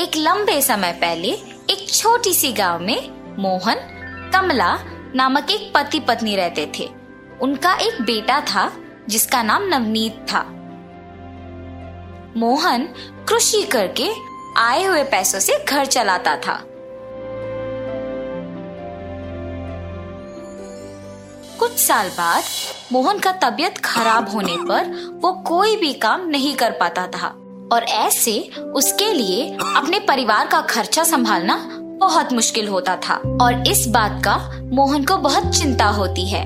एक लंबे समय पहले एक छोटी सी गाँव में मोहन, कमला नामक एक पति पत्नी रहते थे। उनका एक बेटा था, जिसका नाम नवनीत था। मोहन कृषि करके आए हुए पैसों से घर चलाता था। कुछ साल बाद मोहन का तबीयत खराब होने पर वो कोई भी काम नहीं कर पाता था। और ऐसे उसके लिए अपने परिवार का खर्चा संभालना बहुत मुश्किल होता था। और इस बात का मोहन को बहुत चिंता होती है।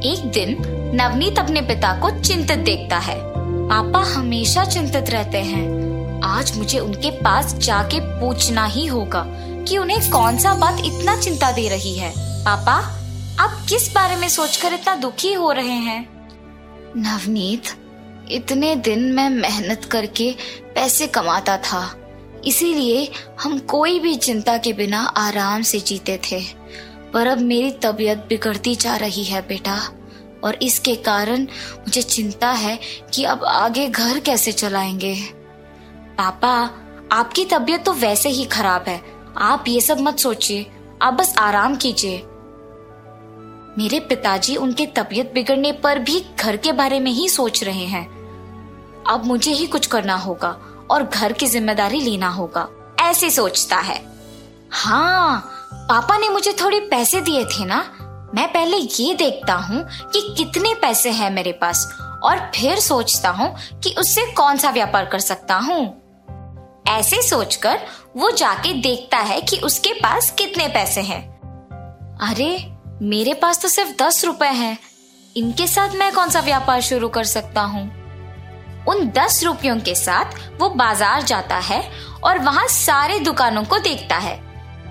एक दिन नवनीत अपने पिता को चिंतित देखता है। पापा हमेशा चिंतित रहते हैं। आज मुझे उनके पास जाके पूछना ही होगा कि उन्हें कौन सा बात इतना चिंता दे रही है। पापा, आप किस बारे में सोचकर इतना दुखी हो रहे हैं? नवनीत इतने दिन मैं मेहनत करके पैसे कमाता था। इसीलिए हम कोई भी चिंता के बिना आराम से जीते थे। पर अब मेरी तबीयत बिगड़ती जा रही है बेटा, और इसके कारण मुझे चिंता है कि अब आगे घर कैसे चलाएँगे। पापा, आपकी तबीयत तो वैसे ही खराब है। आप ये सब मत सोचिए। आप बस आराम कीजिए। मेरे पिताजी उनके तबीयत बिगड़ने पर भी घर के बारे में ही सोच रहे हैं। अब मुझे ही कुछ करना होगा और घर की ज़िम्मेदारी लेना होगा। ऐसे सोचता है। हाँ पापा ने मुझे थोड़े पैसे दिए थे ना। मैं पहले ये देखता हूँ कि कितने पैसे हैं मेरे पास और फिर सोचता हूँ कि उससे कौन सा व्यापार कर सकता हूँ। ऐसे सोचकर वो जाके देखता है कि उसके पास कितने पैसे हैं। अरे, मेरे पास तो सिर्फ़ दस रुपए हैं। इनके साथ मैं कौन सा व्यापार शुरू कर सकता हूँ? उन दस रुपयों के साथ वो बाज़ार जाता है और वहाँ सारे दुकानों को देखता है।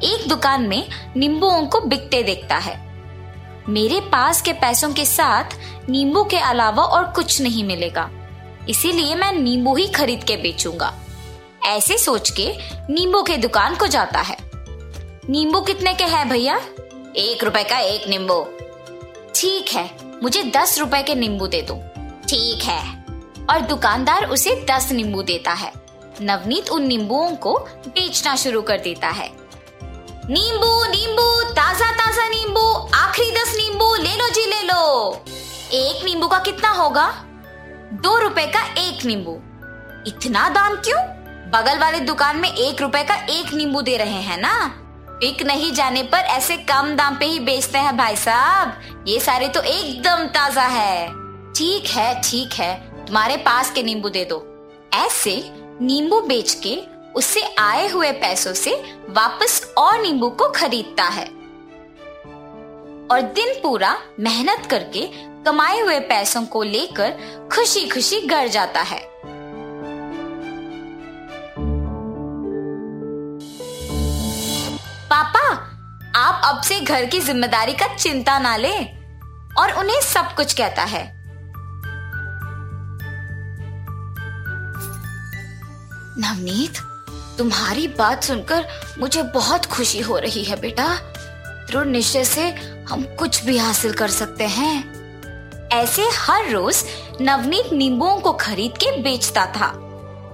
एक दुकान में नींबुओं को बिकते देखता है। मेरे पास के पैसों के साथ नींबू के अलावा और कुछ नहीं मिलेगा। इसीलिए मैं नींबू ही खरीद के बेचूँगा। ऐसे सोच के नींबू के दुकान को जाता है। नींबू कितने के हैं भैया? एक रुपए का एक नींबू। ठीक है, मुझे दस रुपए के नींबू दे दो। ठीक है। और दुकानदार उसे दस नींबू देता है। नवनीत उन नींबुओं को बेचना शुरू कर देता है। नींबू नींबू ताज़ा ताज़ा नींबू, आखिरी दस नींबू, ले लो जी, ले लो। एक नींबू का कितना होगा? दो रुपए का एक नींबू। इतना दाम क्यों? बगल वाले दुकान में एक रुपए का एक नींबू दे रहे हैं ना? बिक नहीं जाने पर ऐसे कम दाम पे ही बेचते हैं भाई साहब। ये सारे तो एकदम ताज़ा है। ठीक है ठीक है। तुम्हारे पास के नींबू दे दो। ऐसे नींबू बेच के उससे आए हुए पैसों से वापस और नींबू को खरीदता है। और दिन पूरा मेहनत करके कमाए हुए पैसों को लेकर खुशी खुशी घर जाता है। पापा, आप अब से घर की ज़िम्मेदारी का चिंता ना ले और उन्हें सब कुछ कहता है। नवनीत, तुम्हारी बात सुनकर मुझे बहुत खुशी हो रही है बेटा। दृढ़ निश्चय से हम कुछ भी हासिल कर सकते हैं। ऐसे हर रोज नवनीत नींबुओं को खरीद के बेचता था।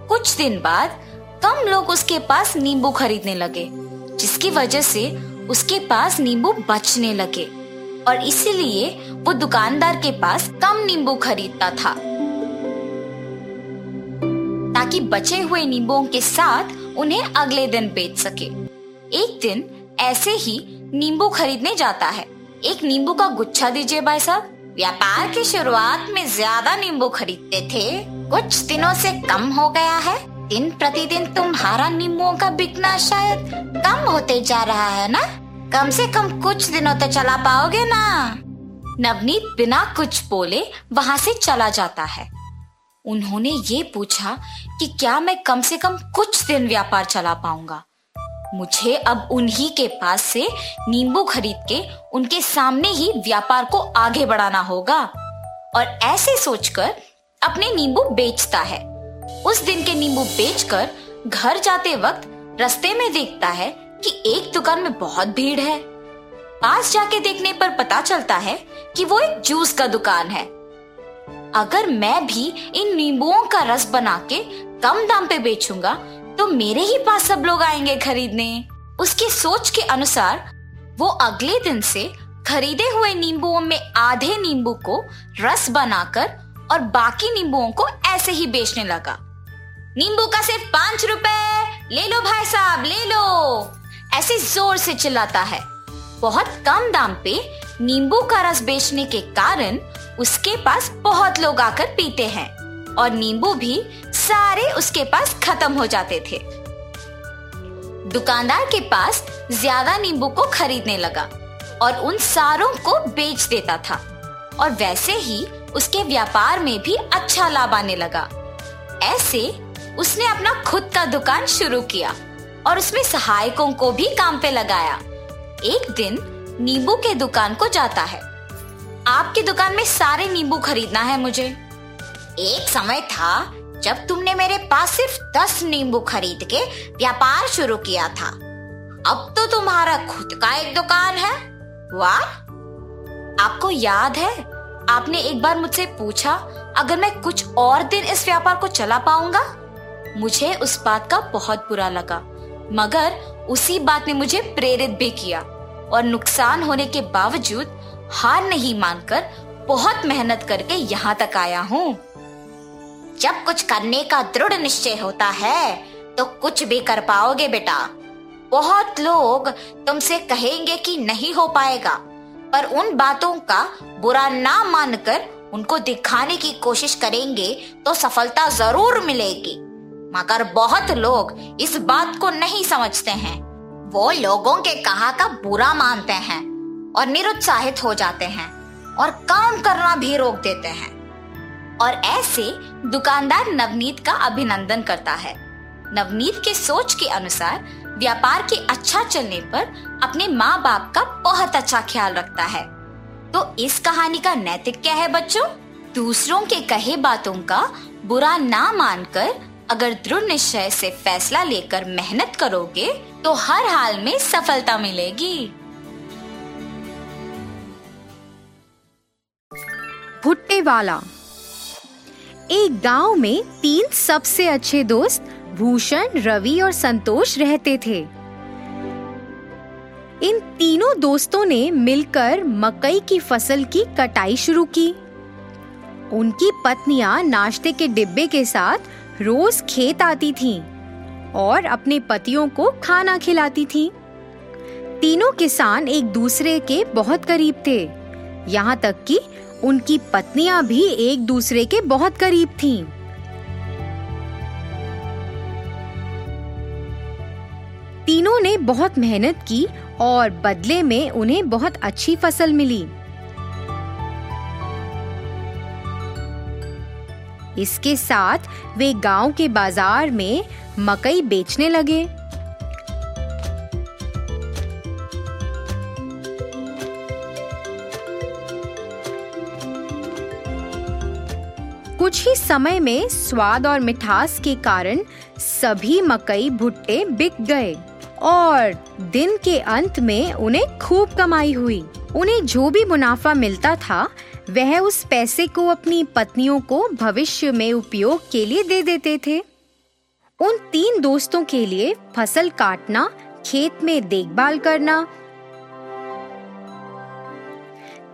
कुछ दिन बाद कम लोग उसके पास नींबू खरीदने लगे, जिसकी वजह से उसके पास नींबू बचने लगे, और इसीलिए वो दुकानदार के पास कम नींबू खरीदता था। ताकि बचे हुए नींबुओं के साथ उन्हें अगले दिन बेच सके। एक दिन ऐसे ही नींबू खरीदने जाता है। एक नींबू का गुच्छा दीजिए भाई साहब। व्यापार की शुरुआत में ज़्यादा नींबू खरीदते थे, कुछ दिनों से कम हो गया है। दिन प्रतिदिन तुम्हारा नींबुओं का बिकना शायद कम होते जा रहा है ना? कम से कम कुछ दिनों तक चला पाओगे ना? नवनीत बिना कुछ बोले वहाँ से चला जाता है। उन्होंने ये पूछा कि क्या मैं कम से कम कुछ दिन व्यापार चला पाऊँगा? मुझे अब उन्हीं के पास से नींबू खरीद के उनके सामने ही व्यापार को आगे बढ़ाना होगा। और ऐसे सोचकर अपने नींबू बेचता है। उस दिन के नींबू बेचकर घर जाते वक्त रस्ते में देखता है कि एक दुकान में बहुत भीड़ है। पास जाके देखने पर पता चलता है कि वो एक जूस का दुकान है। अगर मैं भी इन नींबुओं का रस बना के कम दाम पे बेचूँगा तो मेरे ही पास सब लोग आएँगे खरीदने। उसकी सोच के अनुसार, वो अगले दिन से खरीदे हुए नींबुओं में आधे नींबू को रस बनाकर और बाकी नींबुओं को ऐसे ही बेचने लगा। नींबू का सिर्फ़ पाँच रुपए! ले लो भाई साहब, ले लो! ऐसे ज़ोर से चिल्लाता है। बहुत कम दाम पे नींबू का रस बेचने के कारण उसके पास बहुत लोग आकर पीते हैं और नींबू भी सारे उसके पास खत्म हो जाते थे। दुकानदार के पास ज़्यादा नींबू को खरीदने लगा और उन सारों को बेच देता था और वैसे ही उसके व्यापार में भी अच्छा लाभ आने लगा। ऐसे उसने अपना खुद का दुकान शुरू किया और उसमें सहायकों को भी काम पे लगाया। एक दिन नींबू के दुकान को जाता है आपकी दुकान में सारे नींबू खरीदना है मुझे। एक समय था जब तुमने मेरे पास सिर्फ़ दस नींबू खरीद के व्यापार शुरू किया था। अब तो तुम्हारा खुद का एक दुकान है। वाह, आपको याद है? आपने एक बार मुझसे पूछा, अगर मैं कुछ और दिन इस व्यापार को चला पाऊँगा? मुझे उस बात का बहुत बुरा लगा, मगर उसी बात ने मुझे प्रेरित भी किया और नुकसान होने के बावजूद हार नहीं मानकर बहुत मेहनत करके यहाँ तक आया हूँ। जब कुछ करने का दृढ़ निश्चय होता है तो कुछ भी कर पाओगे बेटा। बहुत लोग तुमसे कहेंगे कि नहीं हो पाएगा, पर उन बातों का बुरा ना मानकर उनको दिखाने की कोशिश करेंगे तो सफलता ज़रूर मिलेगी। मगर बहुत लोग इस बात को नहीं समझते हैं। वो लोगों के कहा का बुरा मानते हैं। और निरुत्साहित हो जाते हैं और काम करना भी रोक देते हैं। और ऐसे दुकानदार नवनीत का अभिनंदन करता है। नवनीत के सोच के अनुसार व्यापार के अच्छा चलने पर अपने माँ बाप का बहुत अच्छा ख्याल रखता है। तो इस कहानी का नैतिक क्या है बच्चों? दूसरों के कहे बातों का बुरा ना मानकर अगर दृढ़ निश्चय से फैसला लेकर मेहनत करोगे तो हर हाल में सफलता मिलेगी। भुट्टे वाला एक गाँव में तीन सबसे अच्छे दोस्त भूषण, रवि और संतोष रहते थे। इन तीनों दोस्तों ने मिलकर मकई की फ़सल की कटाई शुरू की। उनकी पत्नियाँ नाश्ते के डिब्बे के साथ रोज खेत आती थीं और अपने पतियों को खाना खिलाती थीं। तीनों किसान एक दूसरे के बहुत करीब थे। यहाँ तक कि उनकी पत्नियाँ भी एक दूसरे के बहुत करीब थीं। तीनों ने बहुत मेहनत की और बदले में उन्हें बहुत अच्छी फ़सल मिली इसके साथ वे गाँव के बाज़ार में मकई बेचने लगे कुछ ही समय में स्वाद और मिठास के कारण सभी मकई भुट्टे बिक गए और दिन के अंत में उन्हें खूब कमाई हुई। उन्हें जो भी मुनाफा मिलता था, वह उस पैसे को अपनी पत्नियों को भविष्य में उपयोग के लिए दे देते थे। उन तीन दोस्तों के लिए फ़सल काटना, खेत में देखभाल करना,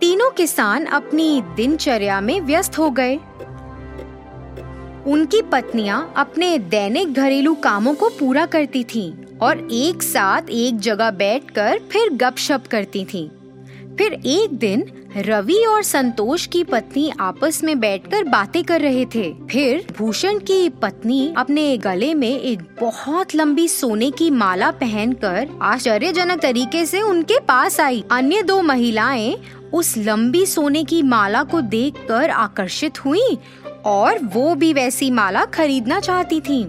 तीनों किसान अपनी दिनचर्या में व्यस्त हो गए। उनकी पत्नियाँ अपने दैनिक घरेलू कामों को पूरा करती थीं और एक साथ एक जगह बैठकर फिर गपशप करती थीं। फिर एक दिन रवि और संतोष की पत्नी आपस में बैठकर बातें कर रहे थे फिर भूषण की पत्नी अपने गले में एक बहुत लंबी सोने की माला पहनकर आश्चर्यजनक तरीके से उनके पास आई अन्य दो महिलाएँ उस लंबी सोने की माला को देखकर आकर्षित हुईं और वो भी वैसी माला खरीदना चाहती थी।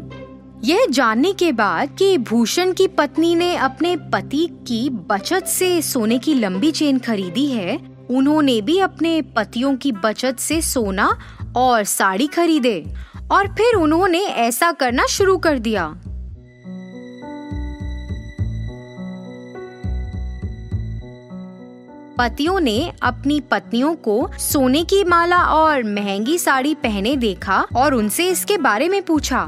यह जानने के बाद कि भूषण की पत्नी ने अपने पति की बचत से सोने की लंबी चेन खरीदी है, उन्होंने भी अपने पतियों की बचत से सोना और साड़ी खरीदे और फिर उन्होंने ऐसा करना शुरू कर दिया। पतियों ने अपनी पत्नियों को सोने की माला और महँगी साड़ी पहने देखा और उनसे इसके बारे में पूछा।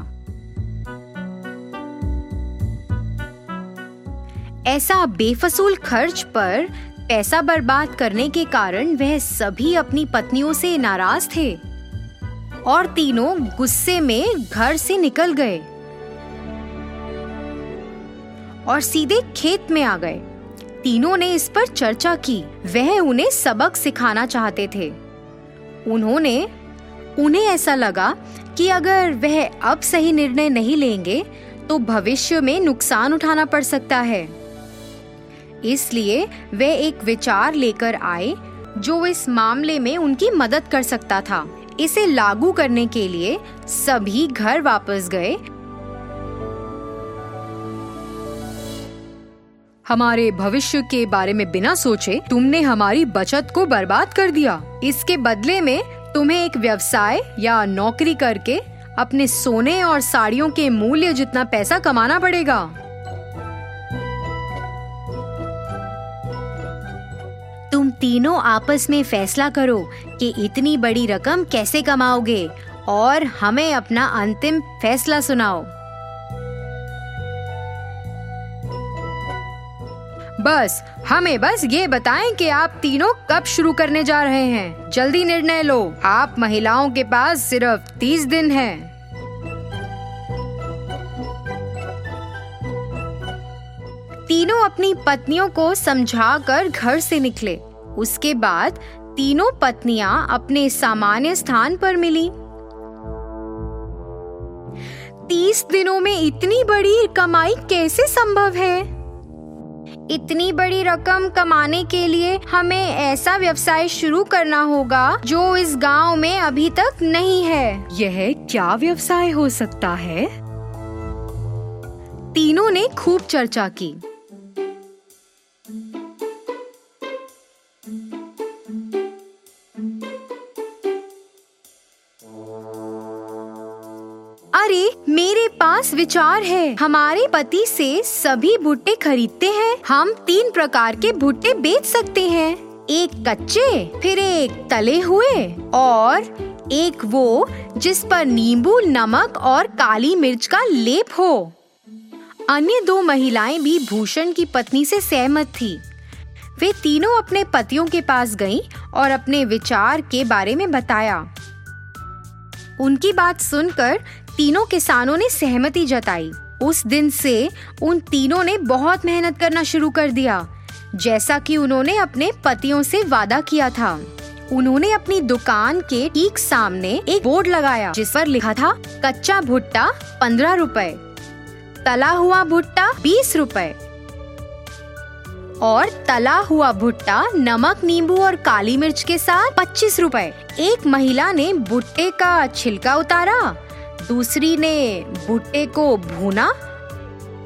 ऐसा बेफसूल खर्च पर पैसा बर्बाद करने के कारण वह सभी अपनी पत्नियों से नाराज़ थे और तीनों गुस्से में घर से निकल गए और सीधे खेत में आ गए। तीनों ने इस पर चर्चा की। वह उन्हें सबक सिखाना चाहते थे। उन्होंने, उन्हें ऐसा लगा कि अगर वह अब सही निर्णय नहीं लेंगे तो भविष्य में नुकसान उठाना पड़ सकता है। इसलिए वे एक विचार लेकर आए, जो इस मामले में उनकी मदद कर सकता था। इसे लागू करने के लिए सभी घर वापस गए हमारे भविष्य के बारे में बिना सोचे तुमने हमारी बचत को बर्बाद कर दिया। इसके बदले में तुम्हें एक व्यवसाय या नौकरी करके अपने सोने और साड़ियों के मूल्य जितना पैसा कमाना पड़ेगा। तुम तीनों आपस में फैसला करो कि इतनी बड़ी रकम कैसे कमाओगे और हमें अपना अंतिम फैसला सुनाओ। बस, हमें बस ये बताएँ कि आप तीनों कब शुरू करने जा रहे हैं? जल्दी निर्णय लो। आप महिलाओं के पास सिर्फ़ तीस दिन है। तीनों अपनी पत्नियों को समझाकर घर से निकले। उसके बाद तीनों पत्नियाँ अपने सामान्य स्थान पर मिली। तीस दिनों में इतनी बड़ी कमाई कैसे संभव है? इतनी बड़ी रकम कमाने के लिए हमें ऐसा व्यवसाय शुरू करना होगा जो इस गाँव में अभी तक नहीं है। यह क्या व्यवसाय हो सकता है? तीनों ने खूब चर्चा की। पास विचार है। हमारे पति से सभी भुट्टे खरीदते हैं। हम तीन प्रकार के भुट्टे बेच सकते हैं। एक कच्चे, फिर एक तले हुए और एक वो जिस पर नींबू, नमक और काली मिर्च का लेप हो। अन्य दो महिलाएँ भी भूषण की पत्नी से सहमत थी। वे तीनों अपने पतियों के पास गईं और अपने विचार के बारे में बताया। उनकी बात सुनकर तीनों किसानों ने सहमति जताई। उस दिन से उन तीनों ने बहुत मेहनत करना शुरू कर दिया, जैसा कि उन्होंने अपने पतियों से वादा किया था। उन्होंने अपनी दुकान के ठीक सामने एक बोर्ड लगाया, जिस पर लिखा था, कच्चा भुट्टा पंद्रह रुपए, तला हुआ भुट्टा बीस रुपए और तला हुआ भुट्टा नमक, नींबू और काली मिर्च के साथ पच्चीस रुपए। एक महिला ने भुट्टे का छिलका उतारा दूसरी ने भुट्टे को भूना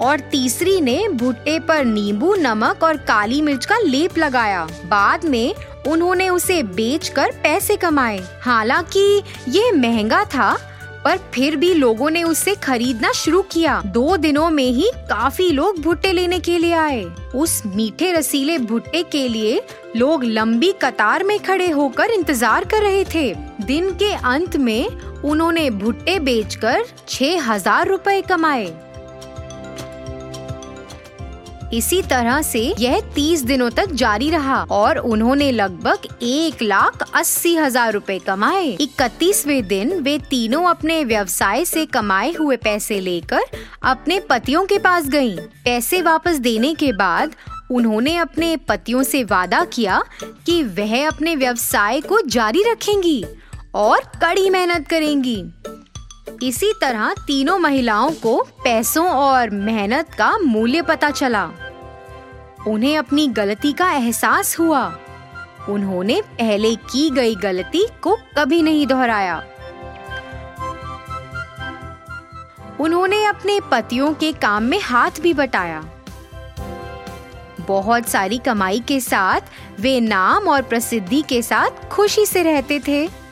और तीसरी ने भुट्टे पर नींबू, नमक और काली मिर्च का लेप लगाया। बाद में उन्होंने उसे बेचकर पैसे कमाए। हालाँकि ये महँगा था पर फिर भी लोगों ने उसे खरीदना शुरू किया। दो दिनों में ही काफ़ी लोग भुट्टे लेने के लिए आए। उस मीठे रसीले भुट्टे के लिए लोग लंबी कतार में खड़े होकर इंतज़ार कर रहे थे। दिन के अंत में उन्होंने भुट्टे बेचकर छह हज़ार रूपए कमाए। इसी तरह से यह तीस दिनों तक जारी रहा और उन्होंने लगभग एक लाख अस्सी हज़ार रूपए कमाए। इकतीसवे दिन वे तीनों अपने व्यवसाय से कमाए हुए पैसे लेकर अपने पतियों के पास गई पैसे वापस देने के बाद उन्होंने अपने पतियों से वादा किया कि वह अपने व्यवसाय को जारी रखेंगी और कड़ी मेहनत करेंगी। इसी तरह तीनों महिलाओं को पैसों और मेहनत का मूल्य पता चला। उन्हें अपनी गलती का एहसास हुआ। उन्होंने पहले की गई गलती को कभी नहीं दोहराया। उन्होंने अपने पतियों के काम में हाथ भी बटाया। बहुत सारी कमाई के साथ वे नाम और प्रसिद्धि के साथ खुशी से रहते थे।